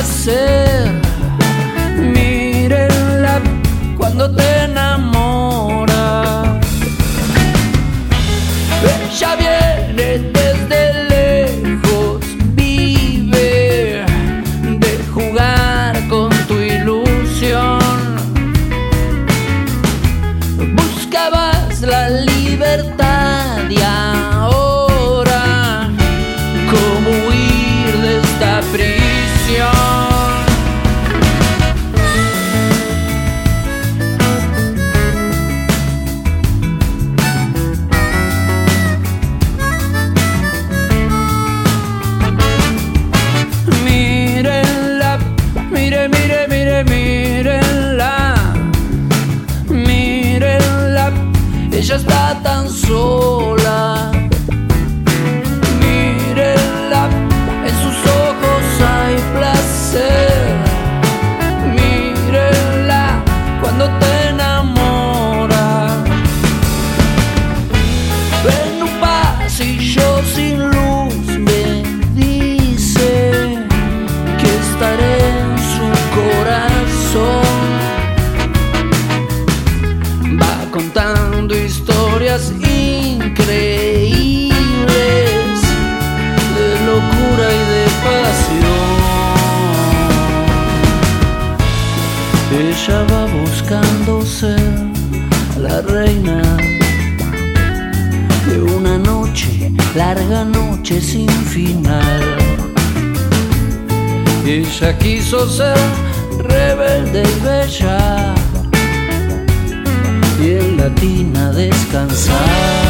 placer. Mírenla cuando te enamora. Ella viene desde lejos, vive de jugar con tu ilusión. Buscabas la libertad mire, mire, mírenla, mírenla, ella está tan sola. Contando historias increíbles de locura y de pasión. Ella va buscando ser la reina de una noche, larga noche sin final. Ella quiso ser rebelde y bella latina descansar.